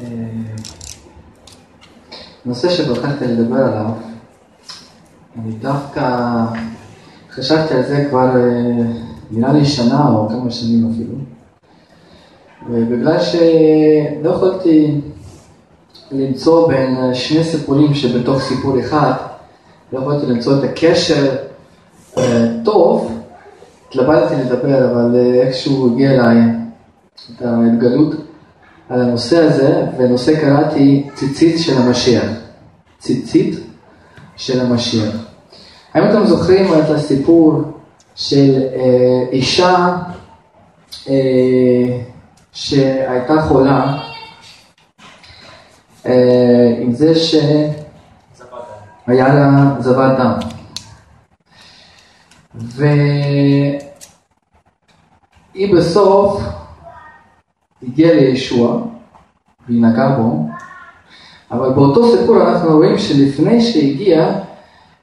אה, נושא שבחרתי לדבר עליו, אני דווקא חשבתי על זה כבר אה, נראה לי שנה או כמה שנים אפילו, ובגלל שלא יכולתי למצוא בין שני סיפורים שבתוך סיפור אחד, לא יכולתי למצוא את הקשר אה, טוב, התלבטתי לדבר, אבל איכשהו הגיע אליי את ההתגלות על הנושא הזה, ונושא קראתי ציצית של המשיח. ציצית של המשיח. האם אתם זוכרים את הסיפור של אה, אישה אה, שהייתה חולה אה, עם זה שהיה לה זבת דם. והיא בסוף הגיע לישוע והיא נגעה בו, אבל באותו סיפור אנחנו רואים שלפני שהגיע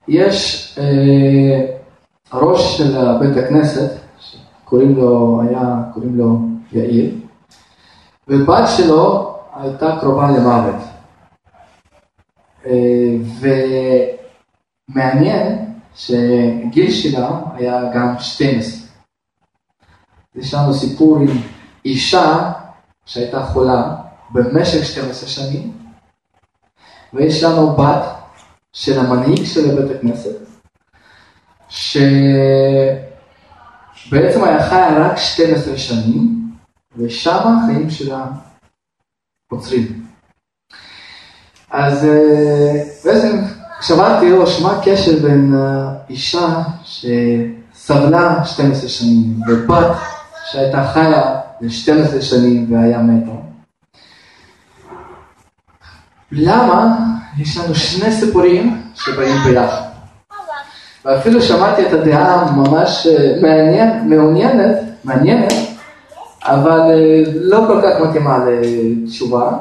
יש אה, ראש של בית הכנסת, שקוראים לו, היה, קוראים לו יאיר, ובת שלו הייתה קרובה למוות. אה, ומעניין שגיל שלה היה גם 12. יש לנו סיפור עם אישה שהייתה חולה במשך 12 שנים, ויש לנו בת של המנהיג של בית הכנסת, שבעצם היה חיה רק 12 שנים, ושם החיים שלה עוצרים. אז אה, בעצם כשאמרתי ראש, מה הקשר בין אה, אישה שסבלה 12 שנים ובת שהייתה חיה ל-12 שנים והיה מתה? למה יש לנו שני סיפורים שבאים ביחד? ואפילו שמעתי את הדעה ממש אה, מעניין, מעוניינת, מעניינת, אבל אה, לא כל כך מתאימה לתשובה,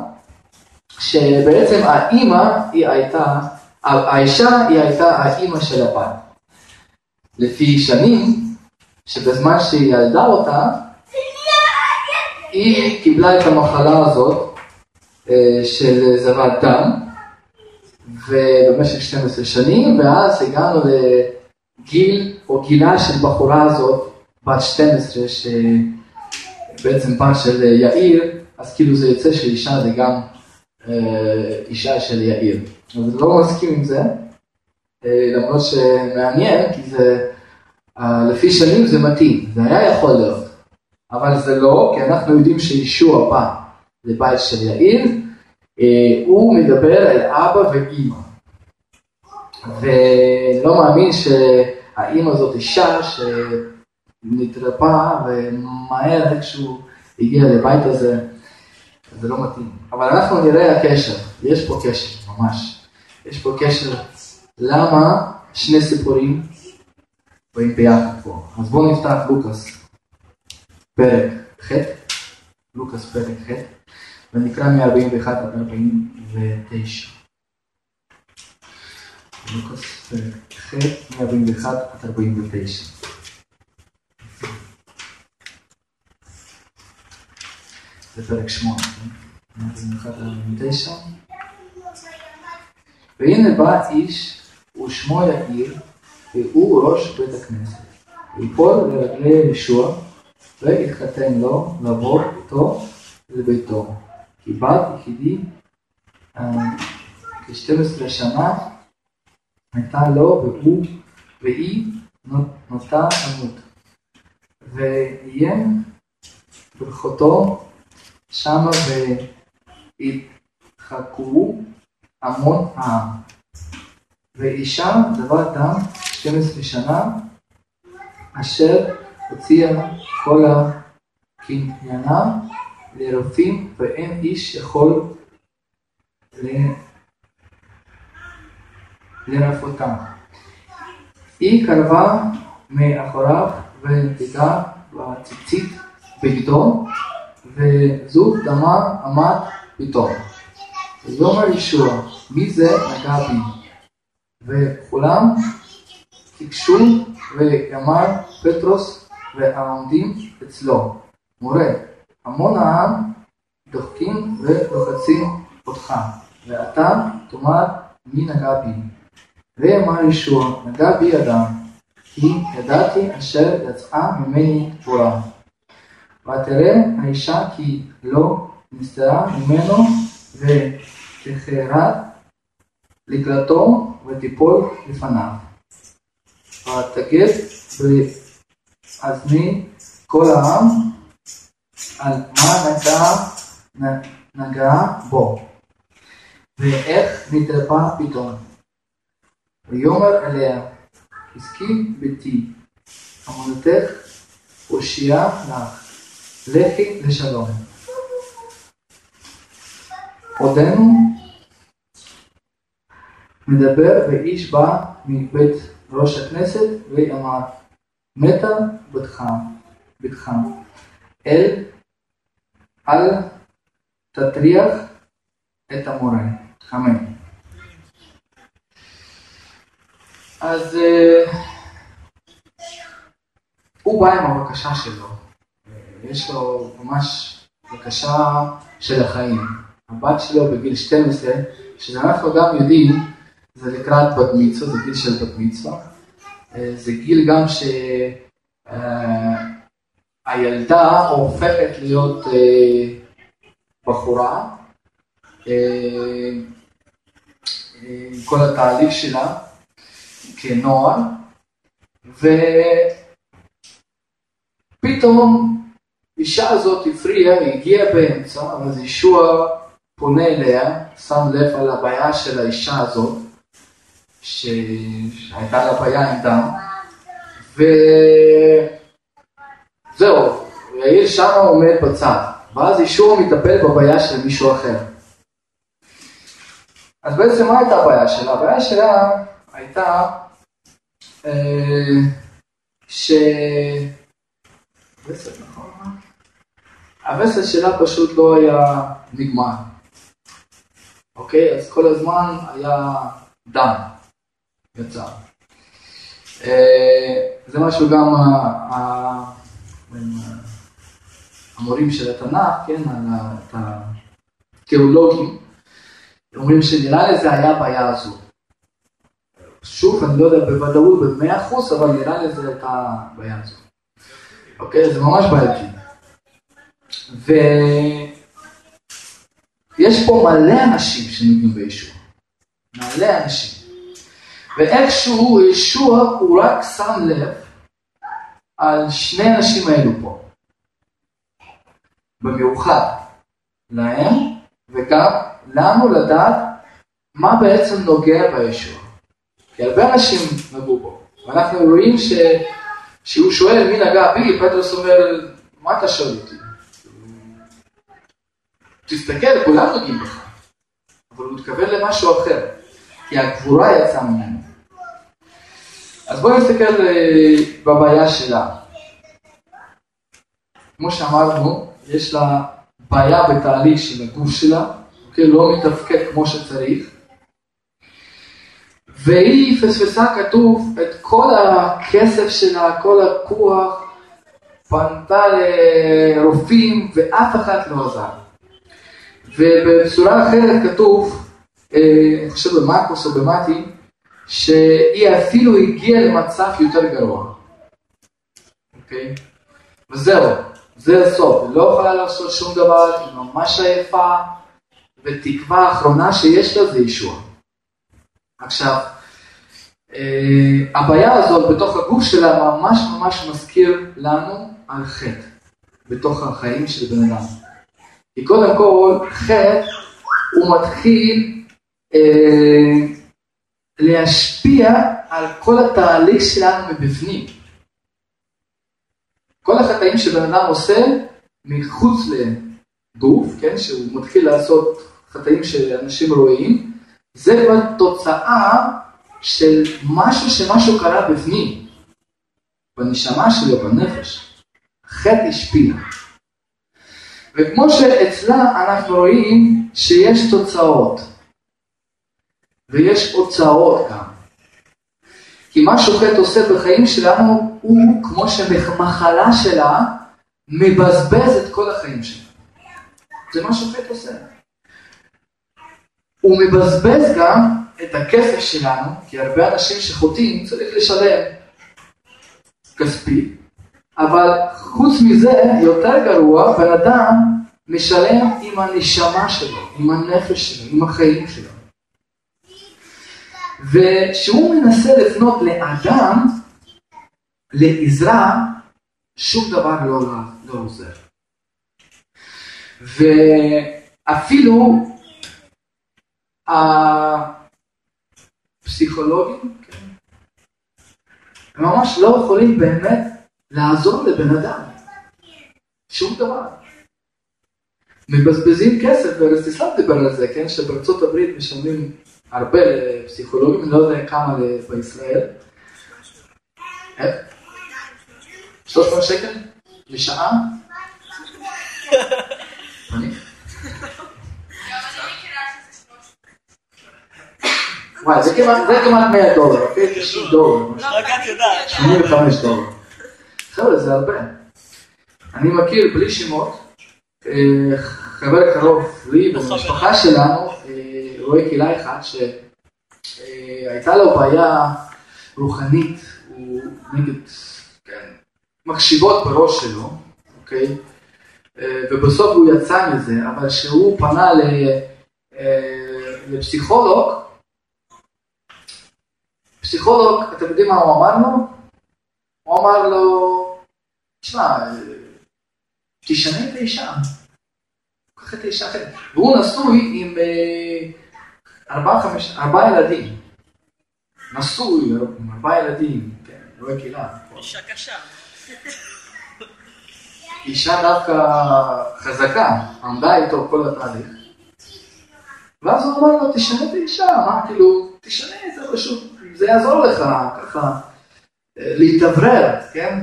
שבעצם האימא היא הייתה האישה היא הייתה האימא של הבת. לפי שנים, שבזמן שהיא ילדה אותה, היא קיבלה את המחלה הזאת אה, של זבת דם, ובמשך 12 שנים, ואז הגענו לגיל או גילה של בחורה הזאת, בת 12, שבעצם בת של יאיר, אז כאילו זה יוצא שאישה זה גם אה, אישה של יאיר. אז לא מסכים עם זה, אה, למרות שמעניין, כי זה, לפי שנים זה מתאים, זה היה יכול להיות, אבל זה לא, כי אנחנו יודעים שישוע בא לבית של יאיר, הוא מדבר על אבא ואימא. ולא מאמין שהאימא הזאת אישה שנטרפה ומהר איכשהו הגיעה לבית הזה. זה לא מתאים. אבל אנחנו נראה הקשר, יש פה קשר, ממש. יש פה קשר למה שני סיפורים באים ביחד פה. אז בואו נפתח לוקאס, פרק ח', לוקאס פרק ח', ונקרא מ-41 עד 49. לוקאס פרק ח', מ-41 עד 49. זה פרק שמונה, כן? והנה בא איש ושמו יאיר, והוא ראש בית הכנסת. ויפול לרגלי ישוע, ויתחתן לו לבוא איתו לביתו. כי בת יחידי אה, כ-12 שנה הייתה לו, והוא, והיא נוטה למות. ואיים ברכותו שמה והתחקרו המון העם. ואישה דבר דם 12 שנה, אשר הוציאה כל הקניינה לרופאים, ואין איש יכול לרפאותם. היא קרבה מאחוריו ונתגעה בציצית בגדו, וזוג דמה עמד פתאום. ויאמר ישוע, מי זה נגע בי? וכולם קיגשו ויאמר פטרוס והעומדים אצלו, מורה, המון העם דוחקים ולוחצים אותך, ואתה תאמר מי נגע בי. ואמר ישוע, נגע בי אדם, כי ידעתי אשר יצאה ממני תבורה. ותראה האישה כי לא נסתרה ממנו ותחרד לקראתו ותיפול לפניו. ותגד באזני כל העם על מה נגע, נגע בו, ואיך נתרפא פתאום. ויאמר אליה, חזקי ביתי, אמונתך הושיעה לך, לכי לשלום. עודנו מדבר ואיש בא מבית ראש הכנסת ואמר, מתה בתך, בתך, אל אל תטריח את המורה, אמן. אז uh, הוא בא עם הבקשה שלו, יש לו ממש בקשה של החיים. הבת שלו בגיל 12, שאנחנו גם יודעים, זה לקראת בת מצווה, זה גיל של בת מצווה. אה, זה גיל גם שהילדה אה, הופכת להיות בחורה, עם כל התהליך שלה. כנוער, ופתאום אישה הזאת הפריעה, הגיעה באמצע, אז ישוע פונה אליה, שם לב על הבעיה של האישה הזאת, שהייתה לה בעיה דם, וזהו, יאיר שמה עומד בצד, ואז ישוע מטפל בבעיה של מישהו אחר. אז בעצם מה הייתה הבעיה שלה? הבעיה שלה הייתה אה, ש... וסת, נכון? הווסת שלה פשוט לא היה נגמר. אוקיי? אז כל הזמן היה דם יצא. אה, זה משהו גם המורים של התנ"ך, כן, התיאולוגים, אומרים שנראה לזה היה הבעיה הזו. שוב, אני לא יודע בוודאות במאה אחוז, אבל נראה לי זה הייתה בעיה הזו. אוקיי? זה ממש בעייתי. ויש פה מלא אנשים שנותנים בישוע. מלא אנשים. ואיכשהו ישוע הוא רק שם לב על שני האנשים האלו פה. במיוחד להם וגם לנו לדעת מה בעצם נוגע בישוע. כי הרבה אנשים נגעו בו. ואנחנו רואים ש... שהוא שואל מי נגע בי, פטרוס אומר, מה אתה שואל אותי? תסתכל, כולם נוגעים בך. אבל הוא מתכוון למשהו אחר, כי הגבורה יצאה ממנו. אז בואו נסתכל אה, בבעיה שלה. כמו שאמרנו, יש לה בעיה בתהליך של הגוף שלה, אוקיי? לא מתפקד כמו שצריך. והיא פספסה כתוב את כל הכסף שלה, כל הכוח, פנתה לרופאים ואף אחד לא עזר. ובצורה אחרת כתוב, אה, אני חושב במרקוס או במתי, שהיא אפילו הגיעה למצב יותר גרוע. אוקיי? וזהו, זה הסוף, היא לא יכולה לעשות שום דבר, היא ממש עייפה, ותקווה האחרונה שיש לה זה ישוע. עכשיו, אה, הבעיה הזאת בתוך הגוף שלה ממש ממש מזכיר לנו על חטא בתוך החיים של בן אדם. כי קודם כל, חטא הוא מתחיל אה, להשפיע על כל התהליך שלנו מבפנים. כל החטאים שבן אדם עושה מחוץ לגוף, כן, שהוא מתחיל לעשות חטאים שאנשים רואים, זה כבר תוצאה של משהו שמשהו קרה בפנים, בנשמה שלו, בנפש. חטא השפיע. וכמו שאצלה אנחנו רואים שיש תוצאות, ויש הוצאות גם. כי מה שוחט עושה בחיים שלנו הוא כמו שמחלה שלה מבזבז את כל החיים שלנו. זה מה שחטא עושה. הוא מבזבז גם את הכסף שלנו, כי הרבה אנשים שחוטאים צריך לשלם כספי, אבל חוץ מזה, יותר גרוע, בן אדם משלם עם הנשמה שלו, עם הנפש שלו, עם החיים שלו. וכשהוא מנסה לפנות לאדם, לעזרה, שום דבר לא, לא עוזר. ואפילו הפסיכולוגים, כן, ממש לא יכולים באמת לעזור לבן אדם. שום דבר. מבזבזים כסף, ורסטיסלב דיבר על זה, כן, שבארצות הברית משלמים הרבה לפסיכולוגים, אני לא יודע כמה בישראל. 300 שקל לשעה? וואי, זה כמעט 100 דולר, אוקיי? 90 דולר. רק את יודעת. 85 דולר. חבר'ה, זה הרבה. אני מכיר, בלי שמות, אה, חבר קרוב לי במשפחה שלנו, אה, רואה קהילה אחד שהייתה לו בעיה רוחנית, הוא נגד, כן, מחשיבות בראש שלו, אוקיי? אה, ובסוף הוא יצא מזה, אבל כשהוא פנה לפסיכולוג, פסיכולוג, אתם יודעים מה הוא אמר לו? הוא אמר לו, תשמע, תשנה את האישה. קח את האישה אחרת. והוא נשוי עם אה, ארבעה, חמש, ארבעה ילדים. נשוי עם ארבעה ילדים, כן, לא קהילה. אישה קשה. אישה דווקא חזקה, עמדה איתו כל התהליך. ואז הוא אמר לו, תשנה את האישה, מה, כאילו, תשנה את זה פשוט, זה יעזור לך, ככה, אה, להתאוורר, כן?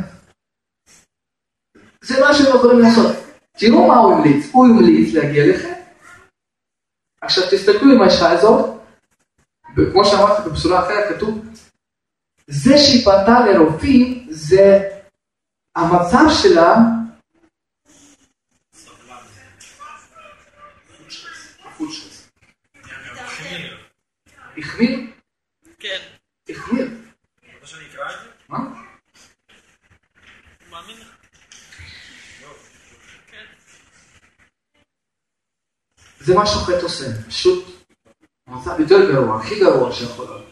זה מה שהם יכולים לעשות. תראו מה הוא המליץ, הוא המליץ להגיע לכם. עכשיו תסתכלו עם האישה הזאת, וכמו שאמרתי בבשורה אחרת כתוב, זה שהיא פנתה לרופאים זה המצב שלה החמיר? כן. החמיר. מה? זה מה שוחט עושה, פשוט המצב יותר גרוע, הכי גרוע שיכול להיות.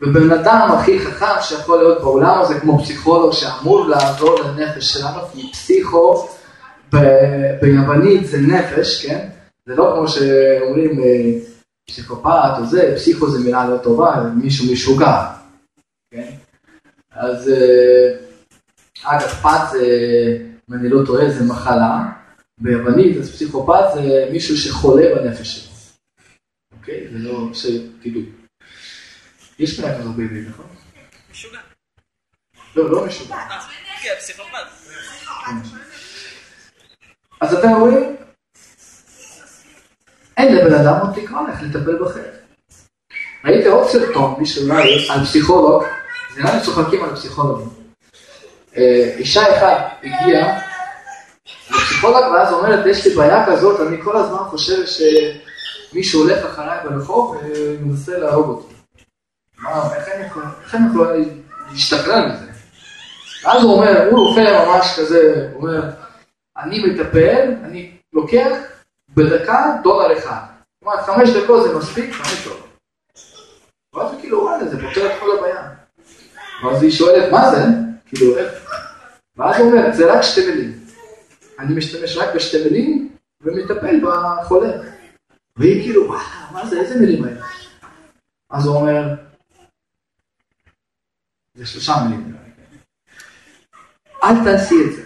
ובן אדם הכי חכם שיכול להיות בעולם הזה, כמו פסיכולוג שאמור לעזור לנפש שלנו, כי פסיכו ב- ביוונית זה נפש, כן? זה לא כמו שאומרים אה, פסיכופת או זה, פסיכו זה מילה לא טובה, זה מישהו משוגע, כן? אז אה, אגב, פת אם אני לא טועה, זה מחלה. ביוונית, אז פסיכופת זה מישהו שחולה בנפש שלו. אוקיי? זה לא שתדעו. יש מילה כזאת בעברית, נכון? משוגע. לא, לא משוגע. אה, כן. אז אתם רואים? אין לבן אדם עוד תקווה איך לטפל בחטא. ראיתי עוד סרטון, מישהו ראה על פסיכולוג, זה נראה לי צוחקים על פסיכולוגים. אה, אישה אחת הגיעה לפסיכולוג ואז אומרת, יש לי בעיה כזאת, אני כל הזמן חושב שמישהו הולך אחריי ברחוב ומנסה להרוג אותי. מה, איך אני יכול להשתכלל מזה? אז הוא אומר, הוא רופא ממש כזה, הוא אומר, אני מטפל, אני לוקח בדקה דולר אחד. אומרת, חמש דקות זה מספיק, חמש דולר. ואז הוא כאילו, וואלה, זה פותר את כל הבעיה. ואז היא שואלת, מה זה? כאילו, איך? ואז הוא אומר, זה רק שתי מילים. אני משתמש רק בשתי מילים ומטפל בחולה. והיא כאילו, מה זה, איזה מילים האלה? אז הוא אומר, זה שלושה מילים. אל תעשי את זה.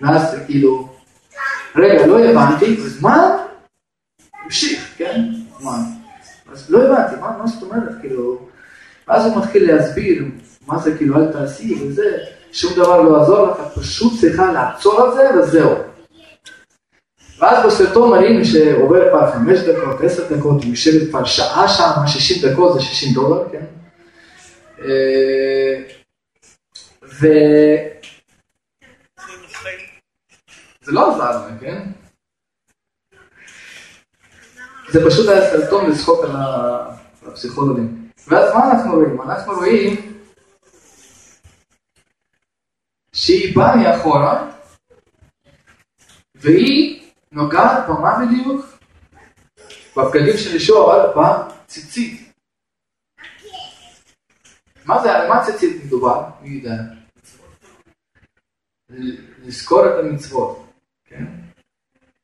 ואז כאילו, רגע, לא הבנתי, אז מה? המשיך, כן? מה? אז לא הבנתי, מה, מה זאת אומרת, כאילו, ואז הוא מתחיל להסביר מה זה כאילו אל תעשי וזה, שום דבר לא יעזור לך, פשוט צריכה לעצור את זה וזהו. ואז בסרטון מראים שעובר כבר חמש דקות, עשר דקות, היא יושבת כבר שעה שם, שישים דקות זה שישים דולר, כן? ו... זה לא עזר להם, כן? זה פשוט היה סרטון לצחוק על על הפסיכולוגים. ואז מה אנחנו רואים? אנחנו רואים שהיא באה מאחורה, והיא נוגעת במה בדיוק? בבגדים של ישוע, אבל בציצית. מה זה, על מה ציצית מדובר? מי יודע? לזכור את המצוות, כן?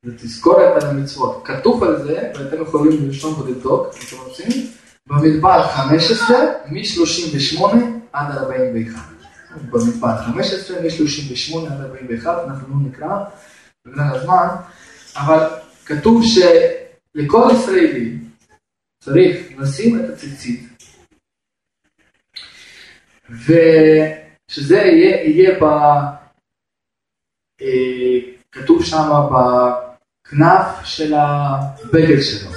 זה תזכורת על המצוות. כתוב על זה, ואתם יכולים לרשום ולבדוק, אם אתם רוצים, במדבר 15, מ-38 עד 41. במדבר 15, מ-38 עד 41, אנחנו לא נקרא בגלל הזמן, אבל כתוב שלכל ישראלי צריך לשים את הציצית, ושזה יהיה, יהיה ב... אה, כתוב שם בכנף של הבגד שלו,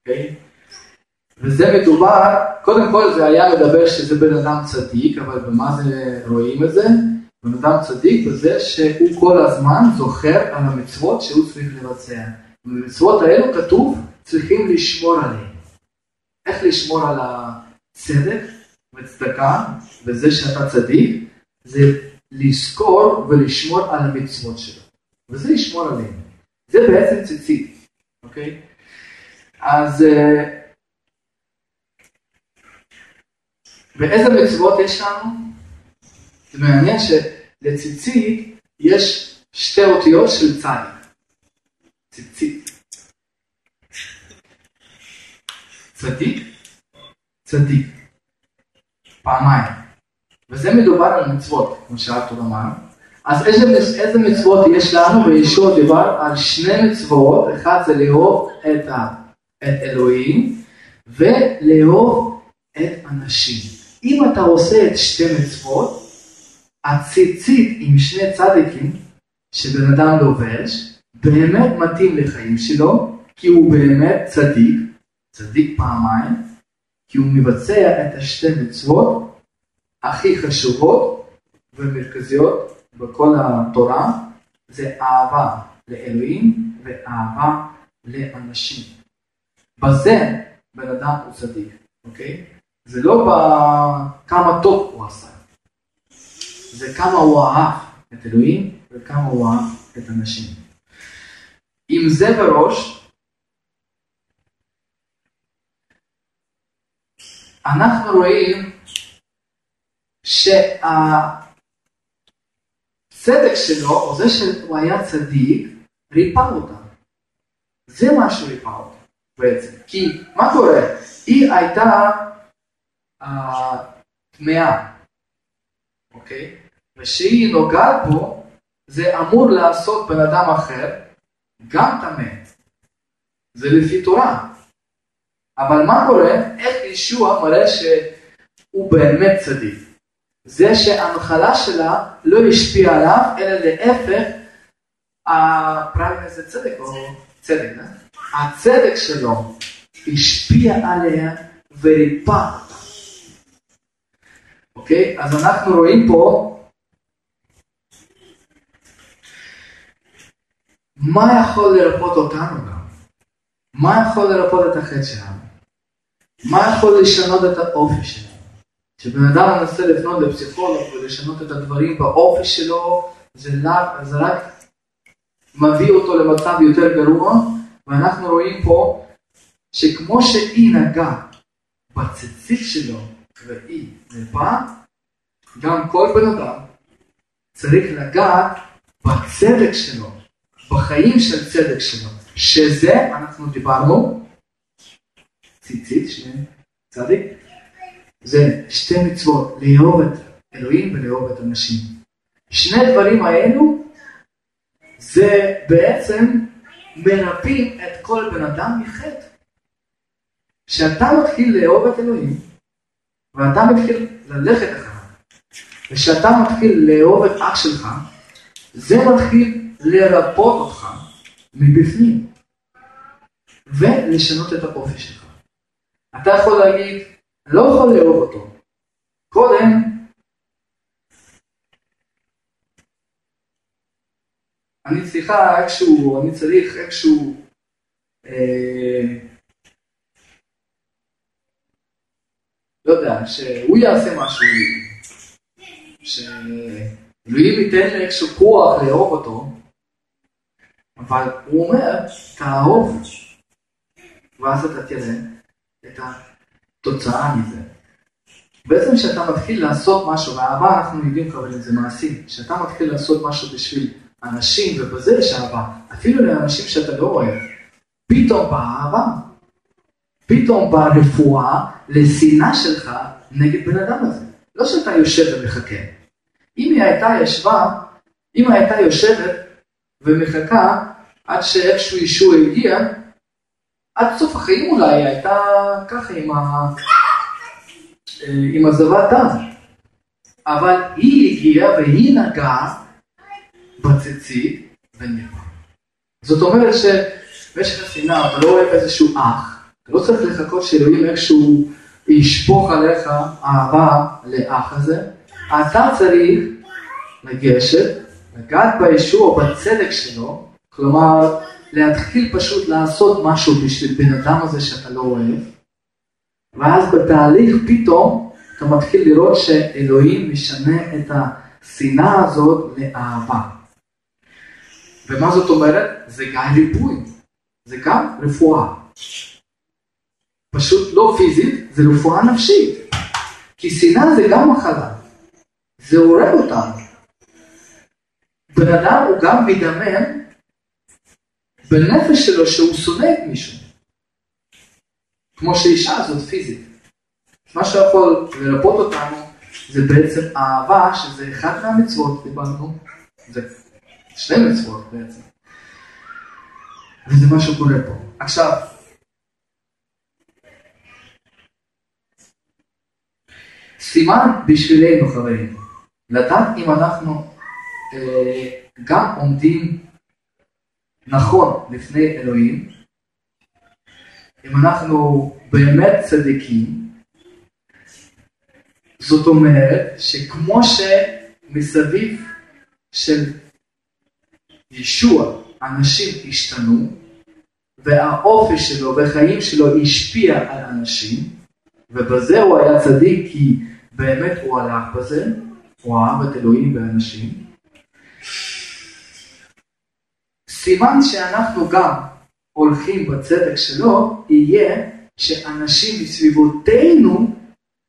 אוקיי? וזה מדובר, קודם כל זה היה מדבר שזה בן אדם צדיק, אבל במה זה רואים את זה? בן אדם צדיק בזה שהוא כל הזמן זוכר על המצוות שהוא צריך לבצע. במצוות האלו כתוב צריכים לשמור עליהן. איך לשמור על הצדק וצדקה וזה שאתה צדיק? זה לזכור ולשמור על המצוות שלו. וזה לשמור עליהן. זה בעצם ציצית, אוקיי? אז אה, ואיזה מצוות יש לנו? זה מעניין שלציצית יש שתי אותיות של צדיק. ציצית. צדיק, צדיק. פעמיים. וזה מדובר על מצוות, כמו שארתור אמר. אז איזה, איזה מצוות יש לנו? וישוע דיבר על שני מצוות, אחד זה לאהוב את, את אלוהים ולאהוב את אנשים. אם אתה עושה את שתי מצוות, הציצית עם שני צדיקים שבן אדם לובש, באמת מתאים לחיים שלו, כי הוא באמת צדיק, צדיק פעמיים, כי הוא מבצע את השתי מצוות הכי חשובות ומרכזיות בכל התורה, זה אהבה לאלוהים ואהבה לאנשים. בזה בן אדם הוא צדיק, אוקיי? זה לא בכמה טוב הוא עשה, זה כמה הוא אהב את אלוהים וכמה הוא אהב את אנשים. עם זה בראש, אנחנו רואים שהצדק שלו, או זה שהוא היה צדיק, ריפא אותה. זה מה שהוא ריפא אותה בעצם. כי מה קורה? היא הייתה אה, טמאה, אוקיי? ושהיא נוגעת בו, זה אמור לעשות בן אדם אחר גם טמא. זה לפי תורה. אבל מה קורה? איך ישוע מראה שהוא באמת צדיק? זה שהמחלה שלה לא השפיעה עליו, אלא להפך, הפריימר זה צדק או צדק, אה? הצדק שלו השפיע עליה וריפא אותה. אוקיי? אז אנחנו רואים פה מה יכול לרפות אותנו גם? מה יכול לרפות את החטא שלנו? מה יכול לשנות את האופי שלנו? כשבן אדם מנסה לפנות לפסיכולוג ולשנות את הדברים באופי שלו, זה, רק, זה רק מביא אותו למצב יותר גרוע, ואנחנו רואים פה שכמו שהיא נגעה בציצית שלו והיא נרפאה, גם כל בן אדם צריך לגעת בצדק שלו, בחיים של צדק שלו, שזה, אנחנו דיברנו, ציצית, שני צדיק, זה שתי מצוות, לאהוב את אלוהים ולאהוב את אנשים. שני דברים האלו, זה בעצם מרפאים את כל בן אדם מחטא. כשאתה מתחיל לאהוב את אלוהים, ואתה מתחיל ללכת אחריו, וכשאתה מתחיל לאהוב את אח שלך, זה מתחיל לרפות אותך מבפנים, ולשנות את האופי שלך. אתה יכול להגיד, לא יכול לאהוב אותו. קודם, אני צריכה איכשהו, אני צריך איכשהו, אה, לא יודע, שהוא יעשה משהו, שאלוהים ייתן לי איכשהו כוח לאהוב אותו, אבל הוא אומר, תאהוב, ואז אתה תראה את התוצאה מזה. בעצם כשאתה מתחיל לעשות משהו, ואהבה אנחנו יודעים חברים זה מעשי, כשאתה מתחיל לעשות משהו בשביל אנשים, ובזה יש אהבה, אפילו לאנשים שאתה לא אוהב, פתאום באה אהבה. פתאום באה רפואה לשנאה שלך נגד בן אדם הזה. לא שאתה יושב ומחכה. אם היא הייתה ישבה, אם היא הייתה יושבת ומחכה עד שאיכשהו ישוע הגיע, עד סוף החיים אולי היא הייתה ככה עם, ה... עם הזבת דם. אבל היא הגיעה והיא נגעה בציצית ונרפא. זאת אומרת שבמשך השנאה אתה לא אוהב איזשהו אח, לא צריך לחכות שאלוהים איכשהו ישפוך עליך אהבה לאח הזה, אתה צריך לגשת, לגעת בישוע, בצדק שלו, כלומר להתחיל פשוט לעשות משהו בשביל בן אדם הזה שאתה לא אוהב, ואז בתהליך פתאום אתה מתחיל לראות שאלוהים משנה את השנאה הזאת לאהבה. ומה זאת אומרת? זה גם ריפוי, זה גם רפואה. פשוט לא פיזית, זה רפואה נפשית. כי שנאה זה גם מחלה, זה הורג אותנו. בן אדם הוא גם מדמם בנפש שלו שהוא שונא את מישהו. כמו שאישה הזאת פיזית. מה שיכול לרפות אותנו זה בעצם אהבה, שזה אחד מהמצוות, דיברנו, זה שתי מצוות בעצם. וזה מה שקורה פה. עכשיו, סימן בשבילנו חברים, לדעת אם אנחנו אה, גם עומדים נכון לפני אלוהים, אם אנחנו באמת צדיקים, זאת אומרת שכמו שמסביב של ישוע אנשים השתנו, והאופי שלו והחיים שלו השפיע על אנשים, ובזה הוא היה צדיק כי באמת הוא הלך בזה, הוא אהב את אלוהים באנשים. סימן שאנחנו גם הולכים בצדק שלו, יהיה שאנשים מסביבותינו,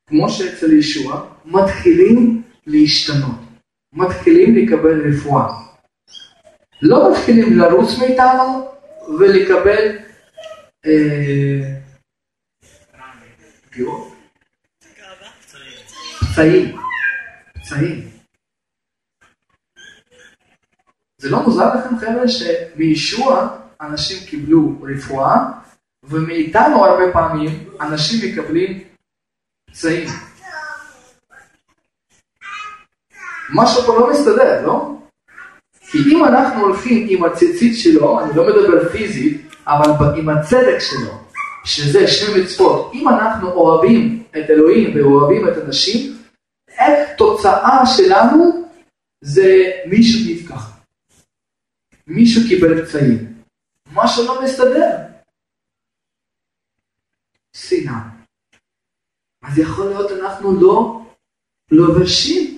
כמו שאצל ישוע, מתחילים להשתנות, מתחילים לקבל רפואה. לא מתחילים לרוץ מאיתנו ולקבל אה, פגיעות. פצעים. פצעים. זה לא מוזר לכם חבר'ה שמישוע אנשים קיבלו רפואה ומאיתנו הרבה פעמים אנשים מקבלים פצעים. משהו פה לא מסתדר, לא? כי אם אנחנו הולכים עם הציצית שלו, אני לא מדבר פיזית, אבל עם הצדק שלו, שזה שני מצוות, אם אנחנו אוהבים את אלוהים ואוהבים את הנשים, איך תוצאה שלנו זה מישהו נפקח. מישהו קיבל פצעים. משהו לא מסתדר. שנאה. אז יכול להיות אנחנו לא לובשים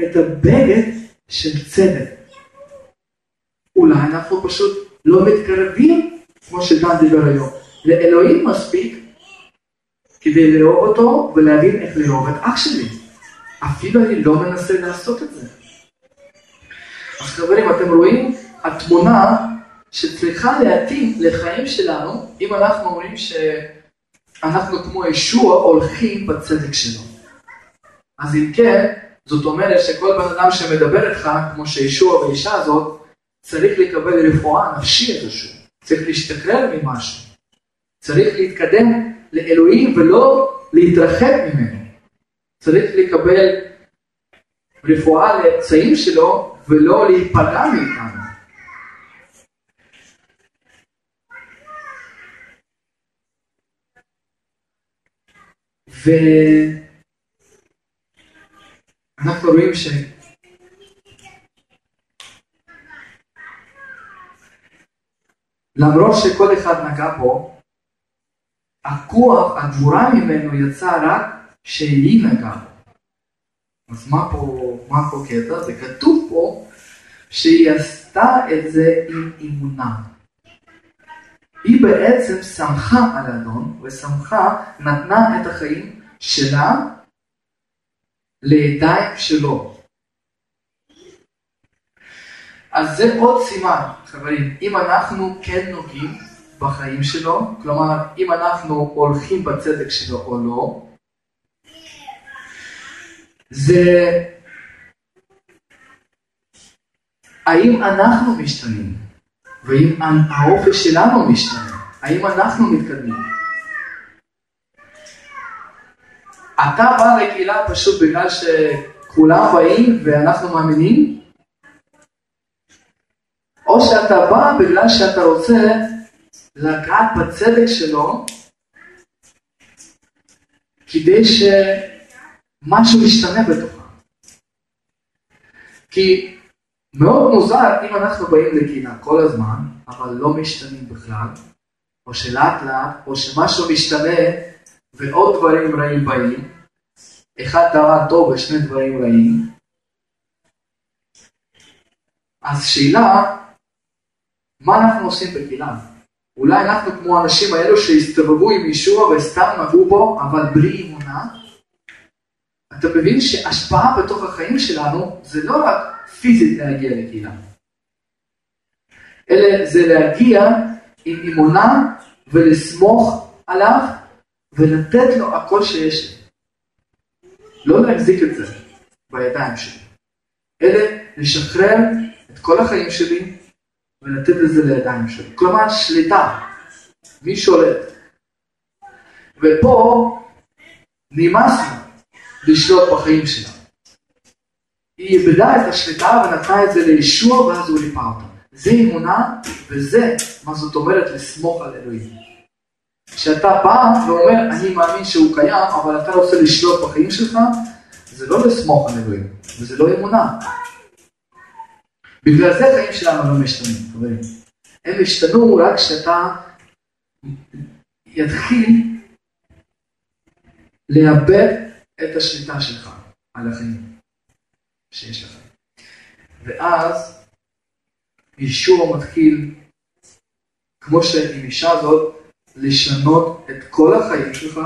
את הבגד של צדק. אולי אנחנו פשוט לא מתקרבים, כמו שדן דיבר היום, לאלוהים מספיק כדי לאהוב אותו ולהבין איך לאהוב את אח שלי. אפילו אני לא מנסה לעשות את זה. אז חברים, אתם רואים, התמונה שצריכה להתאים לחיים שלנו, אם אנחנו אומרים שאנחנו כמו ישוע הולכים בצדק שלו. אז אם כן, זאת אומרת שכל בן אדם שמדבר איתך, כמו שישוע והאישה הזאת, צריך לקבל רפואה נפשית איזשהו, צריך להשתחרר ממשהו, צריך להתקדם לאלוהים ולא להתרחק ממנו. צריך לקבל רפואה לאמצעים שלו ולא להיפגע מאיתנו. ואנחנו רואים ש... למרות שכל אחד נגע בו, הכוח, הגבורה ממנו יצא רק שהיא נגעה. אז מה פה, מה פה קטע? זה כתוב פה שהיא עשתה את זה עם אמונה. היא בעצם שמחה על אדון, ושמחה נתנה את החיים שלה לידיים שלו. אז זה עוד סימן, חברים, אם אנחנו כן נוגעים בחיים שלו, כלומר, אם אנחנו הולכים בצדק שלו או לא, זה האם אנחנו משתנים, ואם האופי שלנו משתנה, האם אנחנו מתקדמים. אתה בא לקהילה פשוט בגלל שכולם באים ואנחנו מאמינים? או שאתה בא בגלל שאתה רוצה לגעת בצדק שלו כדי שמשהו ישתנה בתוכה. כי מאוד מוזר אם אנחנו באים לקהילה כל הזמן, אבל לא משתנים בכלל, או שלאט לאט, או שמשהו משתנה ועוד דברים רעים באים, אחד דבר טוב ושני דברים רעים, אז שאלה, מה אנחנו עושים בקהילה? אולי אנחנו כמו האנשים האלו שהסתובבו עם ישוע וסתם נגעו בו, אבל בלי אמונה? אתה מבין שהשפעה בתוך החיים שלנו זה לא רק פיזית להגיע לקהילה, אלא זה להגיע עם אמונה ולסמוך עליו ולתת לו הכל שיש לי. לא להחזיק את זה בידיים שלי, אלא לשחרר את כל החיים שלי ולתת את זה לידיים שלי. כלומר, שליטה. מי שולט? ופה נמאס לה לשלוט בחיים שלה. היא איבדה את השליטה ונתנה את זה לישוע ואז הוא ליפה אותה. זה אמונה וזה מה זאת אומרת לסמוך על אלוהים. כשאתה בא ואומר אני מאמין שהוא קיים אבל אתה רוצה לשלוט בחיים שלך זה לא לסמוך על אלוהים וזה לא אמונה. בגלל זה החיים שלנו לא משתנים, חברים. הם השתנו רק כשאתה יתחיל לאבד את השליטה שלך על החיים שיש לך. ואז ישוע מתחיל, כמו שעם אישה הזאת, לשנות את כל החיים שלך.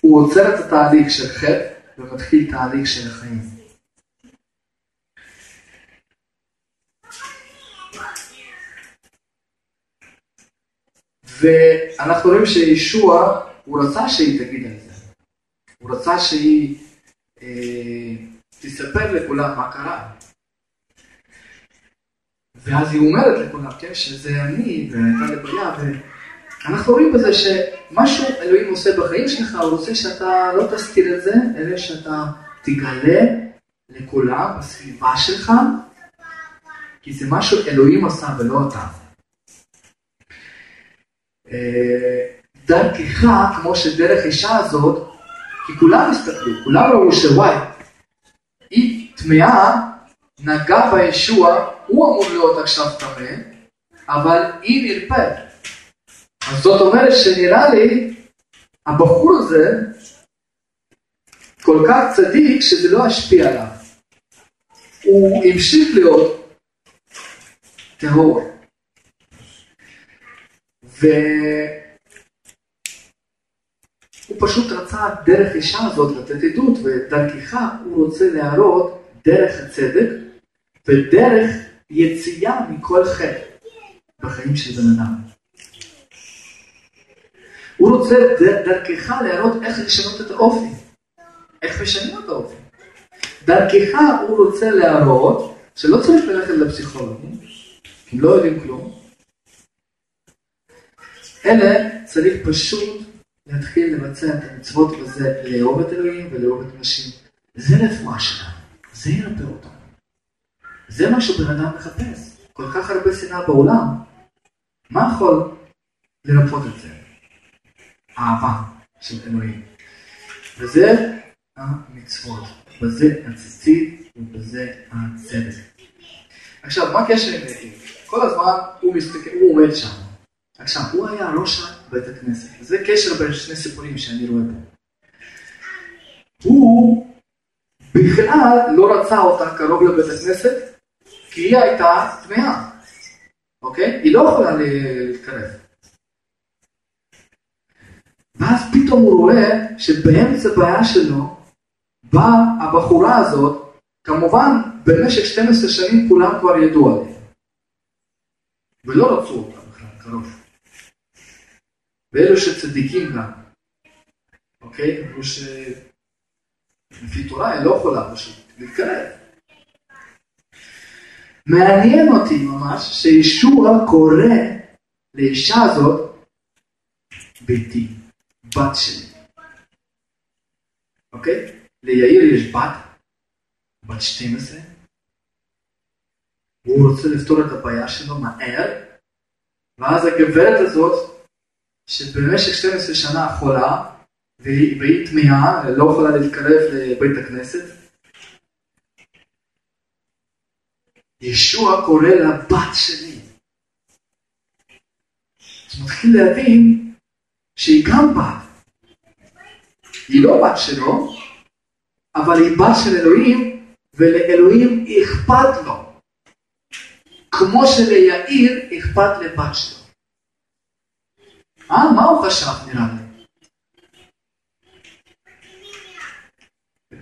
הוא עוצר את התהליך של חטא ומתחיל תהליך של החיים. ואנחנו רואים שישוע, הוא רצה שהיא תגיד על זה. הוא רצה שהיא אה, תספר לכולם מה קרה. ואז היא אומרת לכולם, כן, שזה אני, והייתה לבעיה, ואנחנו רואים בזה שמשהו אלוהים עושה בחיים שלך, הוא רוצה שאתה לא תסתיר את זה, אלא שאתה תגלה לכולם בסביבה שלך, כי זה משהו אלוהים עשה ולא אתה. אה, דרכך, כמו שדרך אישה הזאת, כי כולם הסתכלו, כולם ראו שוואי, היא טמאה, נגע בישוע, הוא אמור להיות עכשיו טמא, אבל היא נרפאת. אז זאת אומרת שנראה לי, הבחור הזה כל כך צדיק שזה לא השפיע עליו. הוא המשיך להיות טהור. והוא פשוט רצה דרך אישה הזאת לתת עדות, ודרכך הוא רוצה להראות דרך הצדק ודרך יציאה מכל חטא בחיים של בן אדם. הוא רוצה דרכך להראות איך לשנות את האופי, איך משנים את האופי. דרכך הוא רוצה להראות שלא צריך ללכת לפסיכולוגים, כי הם לא יודעים כלום, אלא צריך פשוט להתחיל לבצע את המצוות בזה, לאהוב את אלוהים ולאהוב את אנשים. זה רפואה שלנו, זה ירפא אותנו. זה מה שבן אדם מחפש. כל כך הרבה שנאה בעולם. מה יכול לרפות את זה? אהבה של אלוהים. וזה המצוות, בזה הציצית ובזה הצדק. עכשיו, מה הקשר עם נתיב? כל הזמן הוא מסתכל, הוא עומד שם. עכשיו, הוא היה ראש בית הכנסת. זה קשר בין שני סיפורים שאני רואה פה. הוא בכלל לא רצה אותה קרוב לבית הכנסת, כי היא הייתה טמאה, אוקיי? היא לא יכולה להתקרב. ואז פתאום הוא רואה שבאמצע הבעיה שלו באה הבחורה הזאת, כמובן במשך 12 שנים כולם כבר ידעו עליה. ולא רצו אותה בכלל, קרוב. ואלו שצדיקים גם, אוקיי? אמרו שלפי תורה היא לא יכולה פשוט להתקרב. מעניין אותי ממש שישוע קורא לאישה הזאת ביתי, בת שלי. אוקיי? ליאיר יש בת, בת 12, הוא רוצה לפתור את הבעיה שלו מהר, ואז הגברת הזאת, שבמשך 12 שנה חולה, והיא, והיא תמיהה, לא יכולה להתקרב לבית הכנסת, ישוע קורא לבת שלי. אז מתחיל להבין שהיא גם בת. היא לא בת שלו, אבל היא בת של אלוהים, ולאלוהים אכפת לו. כמו שליאיר אכפת לבת שלו. אה, מה הוא חשב נראה לי?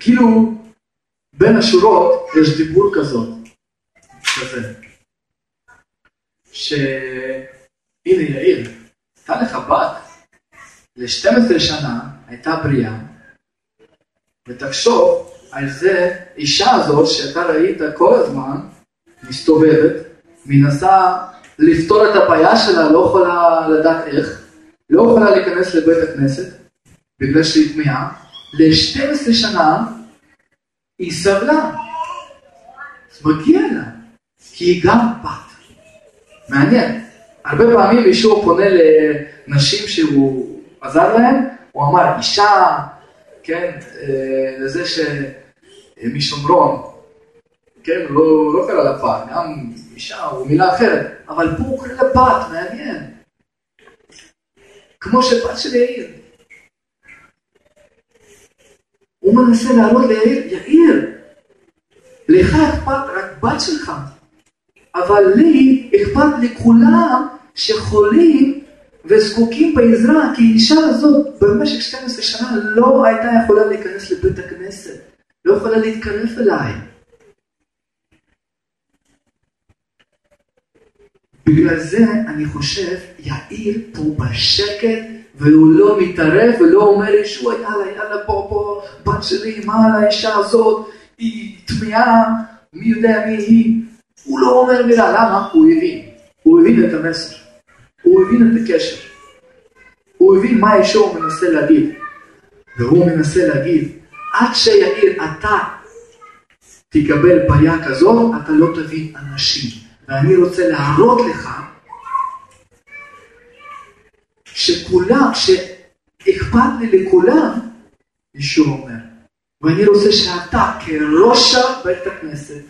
כאילו, בין השורות יש דיבור כזאת, כזה, שהנה יאיר, הייתה לך בת, ל-12 שנה הייתה בריאה, ותחשוב על זה, אישה הזאת שאתה ראית כל הזמן, מסתובבת, מנסה לפתור את הבעיה שלה, לא יכולה לדעת איך, לא יכולה להיכנס לבית הכנסת, בגלל שהיא טמאה, ל-12 שנה היא סבלה. אז מגיע לה, כי היא גם בת. מעניין. הרבה פעמים מישהו פונה לנשים שהוא עזר להם, הוא אמר אישה, כן, אה, לזה שמשומרון, כן, לא, לא קרא לה גם אישה או מילה אחרת, אבל פה הוא קורא לה מעניין. כמו שבת של יאיר. הוא מנסה להראות ליאיר, יאיר, לך אכפת רק בת שלך, אבל לי אכפת לכולם שחולים וזקוקים בעזרה, כי האישה הזאת במשך 12 שנה לא הייתה יכולה להיכנס לבית הכנסת, לא יכולה להתקרב אליי. בגלל זה אני חושב, יאיר פה בשקט, והוא לא מתערב ולא אומר ישוע, יאללה, יאללה, בוא, בוא, בת שלי, מה על האישה הזאת, היא טמאה, מי יודע מי היא. הוא לא אומר מילה, למה? הוא הבין. הוא הבין את המסר. הוא הבין את הקשר. הוא הבין מה ישוע מנסה להגיד. והוא מנסה להגיד, עד שיאיר, אתה תקבל בעיה כזאת, אתה לא תבין אנשים. ואני רוצה להראות לך שכולם, שאכפת לי לכולם, ישוע אומר. ואני רוצה שאתה כראש בית הכנסת,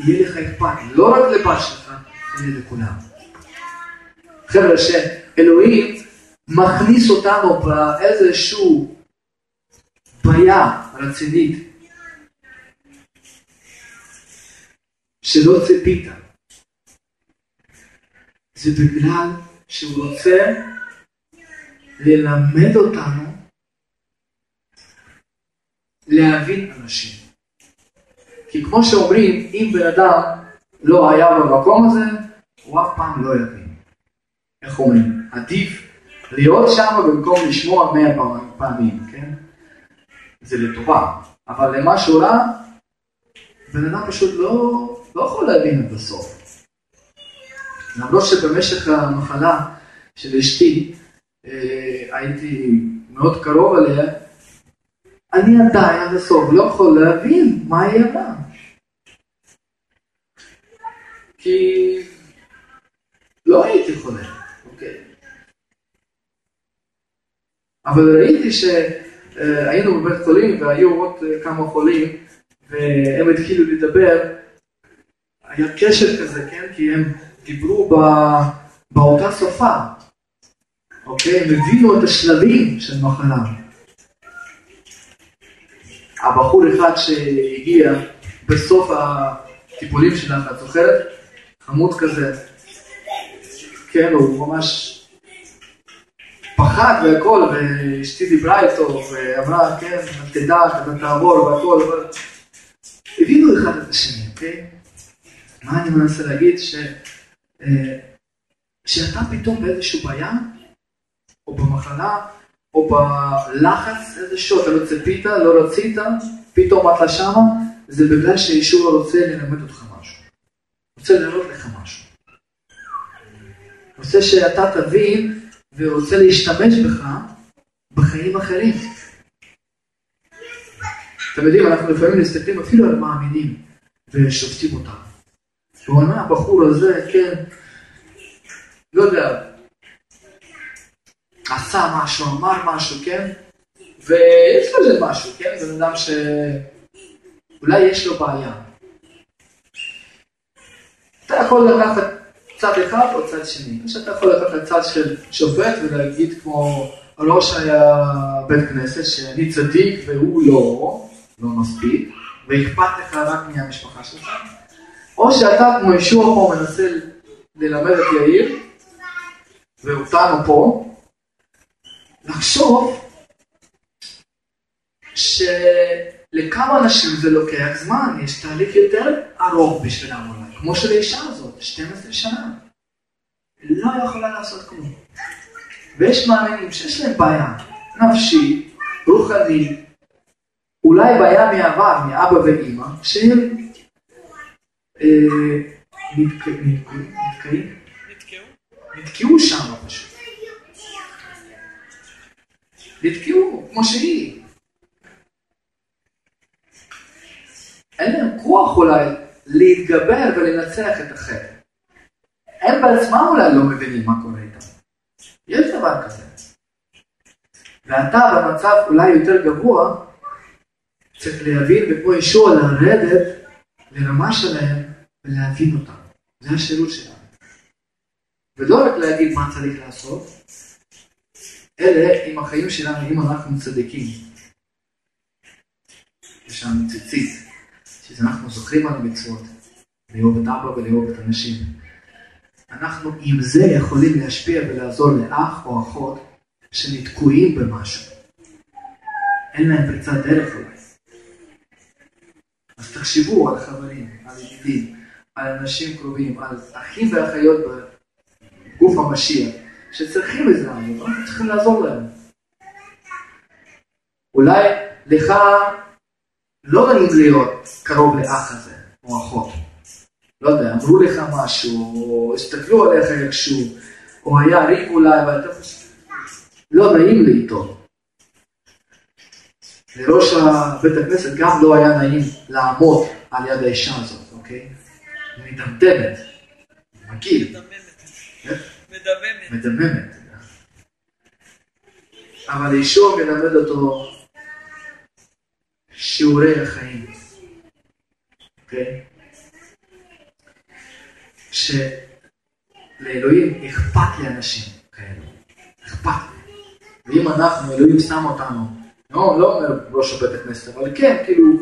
יהיה לך אכפת, לא רק לבת שלך, אלא לכולם. חבר'ה, שאלוהים מכניס אותנו באיזשהו בעיה רצינית שלא ציפית. זה בגלל שהוא רוצה ללמד אותנו להבין אנשים. כי כמו שאומרים, אם בן אדם לא היה במקום הזה, הוא אף פעם לא יבין. איך אומרים? עדיף להיות שם במקום לשמוע מאה פעמים, כן? זה לטובה. אבל למשהו רע, בן אדם פשוט לא, לא יכול להבין עד הסוף. למרות שבמשך המחלה של אשתי, אה, הייתי מאוד קרוב אליה, אני עדיין עד הסוף לא יכול להבין מה היא אמרה. כי לא הייתי חולה, אוקיי. אבל ראיתי שהיינו בבית חולים והיו עוד כמה חולים והם התחילו לדבר, היה קשר כזה, כן? כי הם דיברו באותה שפה, אוקיי? הם הבינו את השלבים של מחלה. הבחור אחד שהגיע בסוף הטיפולים שלך, את זוכרת? חמוד כזה. כן, הוא ממש פחד והכל, ואשתי דיברה איתו, ואמרה, כן, תדע, אתה תעבור והכל, אבל... הבינו אחד את השני, אוקיי? מה אני מנסה להגיד? ש... אה, שאתה פתאום באיזושהי בעיה, או במחלה, או בלחץ איזשהו, אתה לא ציפית, לא רצית, פתאום אתה שמה, זה בגלל שישוע רוצה ללמד אותך משהו. רוצה לראות לך משהו. רוצה שאתה תבין ורוצה להשתמש בך בחיים אחרים. אתם יודעים, אנחנו לפעמים מסתכלים אפילו על מאמינים ושופטים אותם. והוא אומר, הבחור הזה, כן, לא יודע, עשה משהו, אמר משהו, כן? ויש לו איזה משהו, כן? בן אדם שאולי יש לו בעיה. אתה יכול לקחת צד אחד או צד שני. או שאתה יכול לקחת צד של שופט ולהגיד כמו ראש היה בית כנסת, שאני צדיק והוא לא, לא מספיק, ואכפת לך רק מהמשפחה שלך. או שאתה כמו ישוע פה מנסה ללמד את יאיר, ואותנו פה, לחשוב שלכמה אנשים זה לוקח זמן, יש תהליך יותר ארוך בשבילם אולי, כמו של האישה הזאת, 12 שנה. לא יכולה לעשות כלום. ויש מאמינים שיש להם בעיה נפשית, רוחנית, אולי בעיה מעבר, מאבא ואימא, שהם נתקעו? נתקעו שם פשוט. נתקעו, כמו שהיא. אין להם כוח אולי להתגבר ולנצח את החטא. הם בעצמם אולי לא מבינים מה קורה איתם. יש דבר כזה. ואתה במצב אולי יותר גבוה, צריך להבין וכמו ישוע לרדת לרמה שלהם ולהבין אותם. זה השירות שלנו. ולא רק להגיד מה צריך לעשות, אלא עם החיים שלנו, אם אנחנו צדיקים. יש לנו ציצית, שאנחנו זוכרים על המצוות, לאהוב את אבא ולאהוב את הנשים. אנחנו עם זה יכולים להשפיע ולעזור לאח או אחות שנתקועים במשהו. אין להם פריצת דרך אולי. אז תחשבו על חברים, על ידידים, על אנשים קרובים, על אחים ואחיות בגוף המשיח, שצריכים עזרה, אנחנו צריכים לעזור להם. אולי לך לא נעים להיות קרוב לאח הזה, או אחות. לא יודע, אמרו לך משהו, או הסתכלו עליך איכשהו, או היה ריב אולי, ואתה חושב, לא נעים לי איתו. לראש בית הכנסת גם לא היה נעים לעמוד על יד האישה הזאת, אוקיי? מטמטמת, מגעיל, מדממת. מדממת. אבל ישוע מלמד אותו שיעורי החיים, אוקיי? שלאלוהים אכפת לאנשים כאלו, אכפת. ואם אנחנו, אלוהים שם אותנו, לא, לא אומר ראש בית הכנסת, אבל כן, כאילו,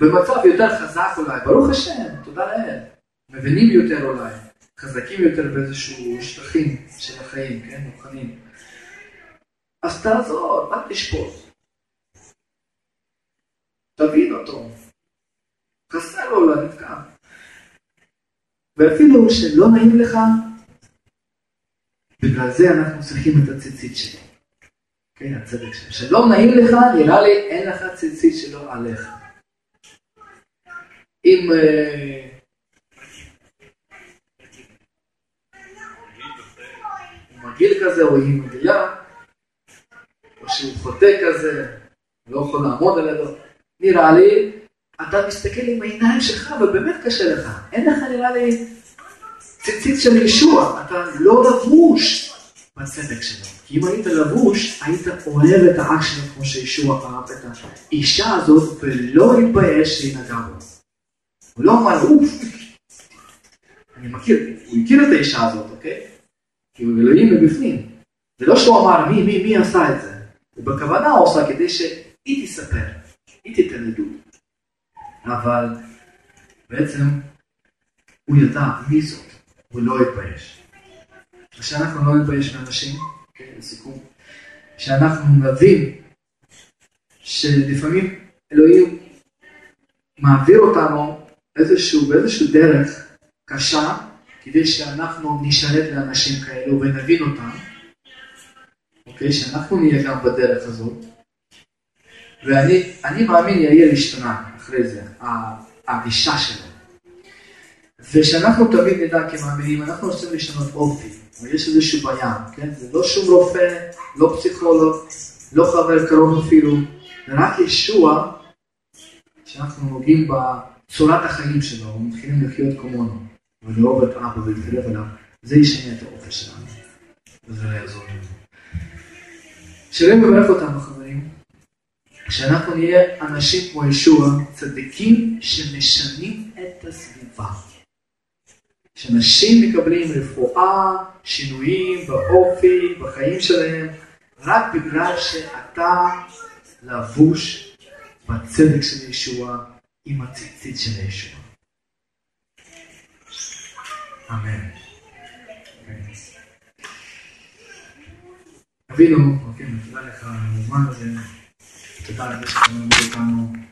במצב יותר חזק אולי, ברוך השם, תודה לאל, מבינים יותר אולי, חזקים יותר באיזשהו שטחים של החיים, כן, מוכנים. אז תעזור, אל תשפוט. תבין אותו. חסר לו נתקע. ואפילו שלא נעים לך, בגלל זה אנחנו צריכים את הציצית שלו. כן, הצדק שלו. שלא נעים לך, נראה לי אין לך ציצית שלו עליך. אם אה, מגעיל כזה, או היא מגעילה, או שהוא חוטא כזה, לא יכול לעמוד על ידו, נראה לי אתה מסתכל עם העיניים שלך, ובאמת קשה לך. אין לך נראה לי ציצית של ישוע, אתה לא לבוש בצדק שלו. כי אם היית לבוש, היית אוהב את האח שלו כמו שישוע אהב את האישה הזאת, ולא התבייש שהיא נגעה בו. הוא לא אמר, אוף, אני מכיר, הוא הכיר את האישה הזאת, אוקיי? כי הוא אלוהים מבפנים. זה לא שהוא אמר מי, מי, מי עשה את זה. הוא עושה כדי שהיא תספר, היא תיתן עדות. אבל בעצם הוא ידע מי זאת, הוא לא התבייש. ושאנחנו לא נתבייש מאנשים, כן, לסיכום, שאנחנו נבין שלפעמים אלוהים מעביר אותנו איזשהו, באיזשהו דרך קשה, כדי שאנחנו נשרת לאנשים כאלו ונבין אותם, אוקיי? שאנחנו נהיה גם בדרך הזאת. ואני מאמין יאיר השתנה אחרי זה, הגישה שלו. ושאנחנו תמיד נדע כמאמינים, אנחנו רוצים לשנות אופי, אבל יש איזושהי בעיה, כן? זה לא שום רופא, לא פסיכולוג, לא חבר קרוב אפילו, זה רק ישוע שאנחנו נוגעים בצורת החיים שלו, ומתחילים לחיות כמונו, ולאהוב את אבא ולהתקרב אליו, זה ישנה את האופי שלנו, וזה לא יעזור לנו. שאלוהים מברך אותנו חברים, שאנחנו נהיה אנשים כמו ישוע, צדיקים שמשנים את הסביבה. שאנשים מקבלים רפואה, שינויים באופי, בחיים שלהם, רק בגלל שאתה לבוש בצדק של ישוע עם הציצית של ישוע. אמן. אבינו, אוקיי, תודה לך על הזמן הזה, תודה לך שאתה מלמד אותנו.